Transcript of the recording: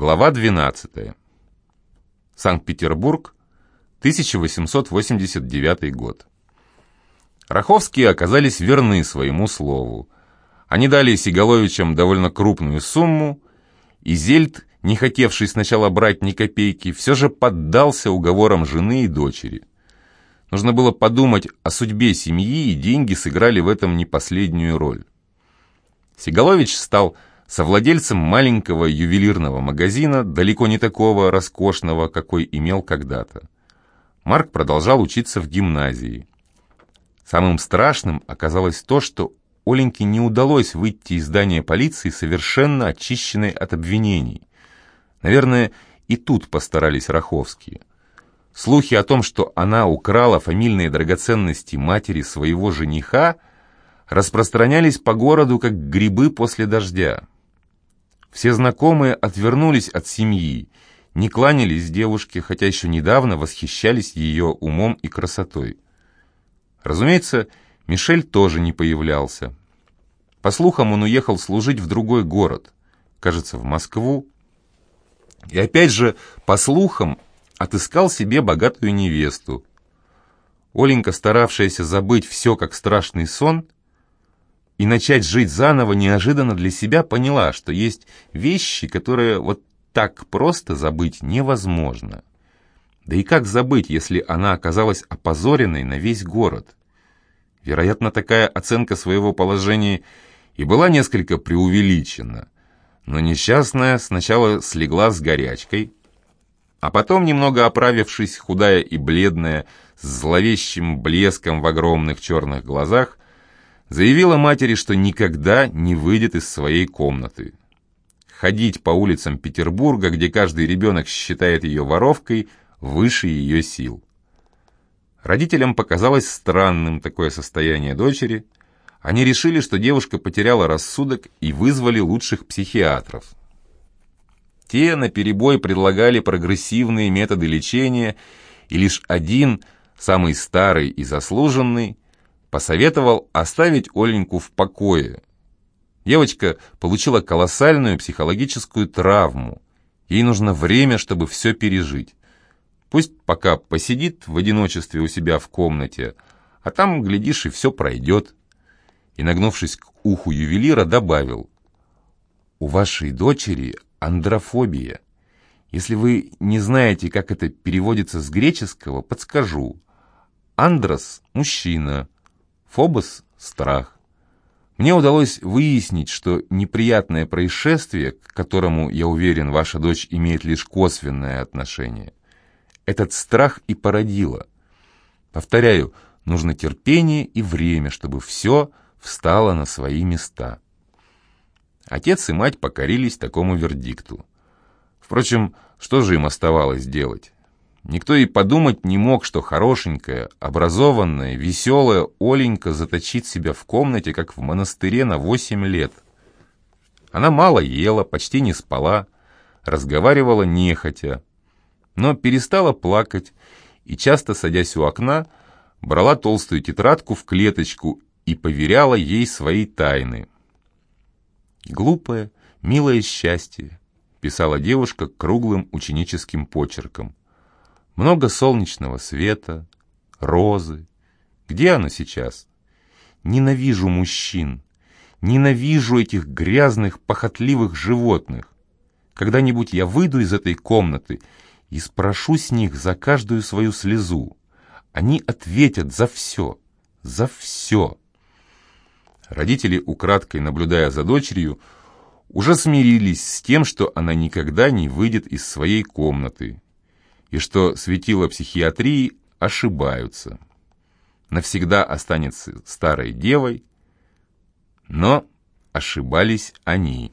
Глава 12. Санкт-Петербург, 1889 год. Раховские оказались верны своему слову. Они дали Сигаловичам довольно крупную сумму, и Зельд, не хотевший сначала брать ни копейки, все же поддался уговорам жены и дочери. Нужно было подумать о судьбе семьи, и деньги сыграли в этом не последнюю роль. Сигалович стал совладельцем маленького ювелирного магазина, далеко не такого роскошного, какой имел когда-то. Марк продолжал учиться в гимназии. Самым страшным оказалось то, что Оленьке не удалось выйти из здания полиции совершенно очищенной от обвинений. Наверное, и тут постарались Раховские. Слухи о том, что она украла фамильные драгоценности матери своего жениха, распространялись по городу, как грибы после дождя. Все знакомые отвернулись от семьи, не кланялись девушке, хотя еще недавно восхищались ее умом и красотой. Разумеется, Мишель тоже не появлялся. По слухам, он уехал служить в другой город, кажется, в Москву. И опять же, по слухам, отыскал себе богатую невесту. Оленька, старавшаяся забыть все как страшный сон, и начать жить заново, неожиданно для себя поняла, что есть вещи, которые вот так просто забыть невозможно. Да и как забыть, если она оказалась опозоренной на весь город? Вероятно, такая оценка своего положения и была несколько преувеличена. Но несчастная сначала слегла с горячкой, а потом, немного оправившись, худая и бледная, с зловещим блеском в огромных черных глазах, заявила матери, что никогда не выйдет из своей комнаты. Ходить по улицам Петербурга, где каждый ребенок считает ее воровкой, выше ее сил. Родителям показалось странным такое состояние дочери. Они решили, что девушка потеряла рассудок и вызвали лучших психиатров. Те наперебой предлагали прогрессивные методы лечения, и лишь один, самый старый и заслуженный, посоветовал оставить Оленьку в покое. Девочка получила колоссальную психологическую травму. Ей нужно время, чтобы все пережить. Пусть пока посидит в одиночестве у себя в комнате, а там, глядишь, и все пройдет. И, нагнувшись к уху ювелира, добавил, «У вашей дочери андрофобия. Если вы не знаете, как это переводится с греческого, подскажу. Андрос – мужчина, Фобос – страх. Мне удалось выяснить, что неприятное происшествие, к которому, я уверен, ваша дочь имеет лишь косвенное отношение, этот страх и породило. Повторяю, нужно терпение и время, чтобы все встало на свои места. Отец и мать покорились такому вердикту. Впрочем, что же им оставалось делать? Никто и подумать не мог, что хорошенькая, образованная, веселая Оленька заточит себя в комнате, как в монастыре на восемь лет. Она мало ела, почти не спала, разговаривала нехотя, но перестала плакать и, часто садясь у окна, брала толстую тетрадку в клеточку и поверяла ей свои тайны. «Глупое, милое счастье», — писала девушка круглым ученическим почерком. Много солнечного света, розы. Где она сейчас? Ненавижу мужчин. Ненавижу этих грязных, похотливых животных. Когда-нибудь я выйду из этой комнаты и спрошу с них за каждую свою слезу. Они ответят за все, за все. Родители, украдкой наблюдая за дочерью, уже смирились с тем, что она никогда не выйдет из своей комнаты, и что светила психиатрии ошибаются. Навсегда останется старой девой, но ошибались они.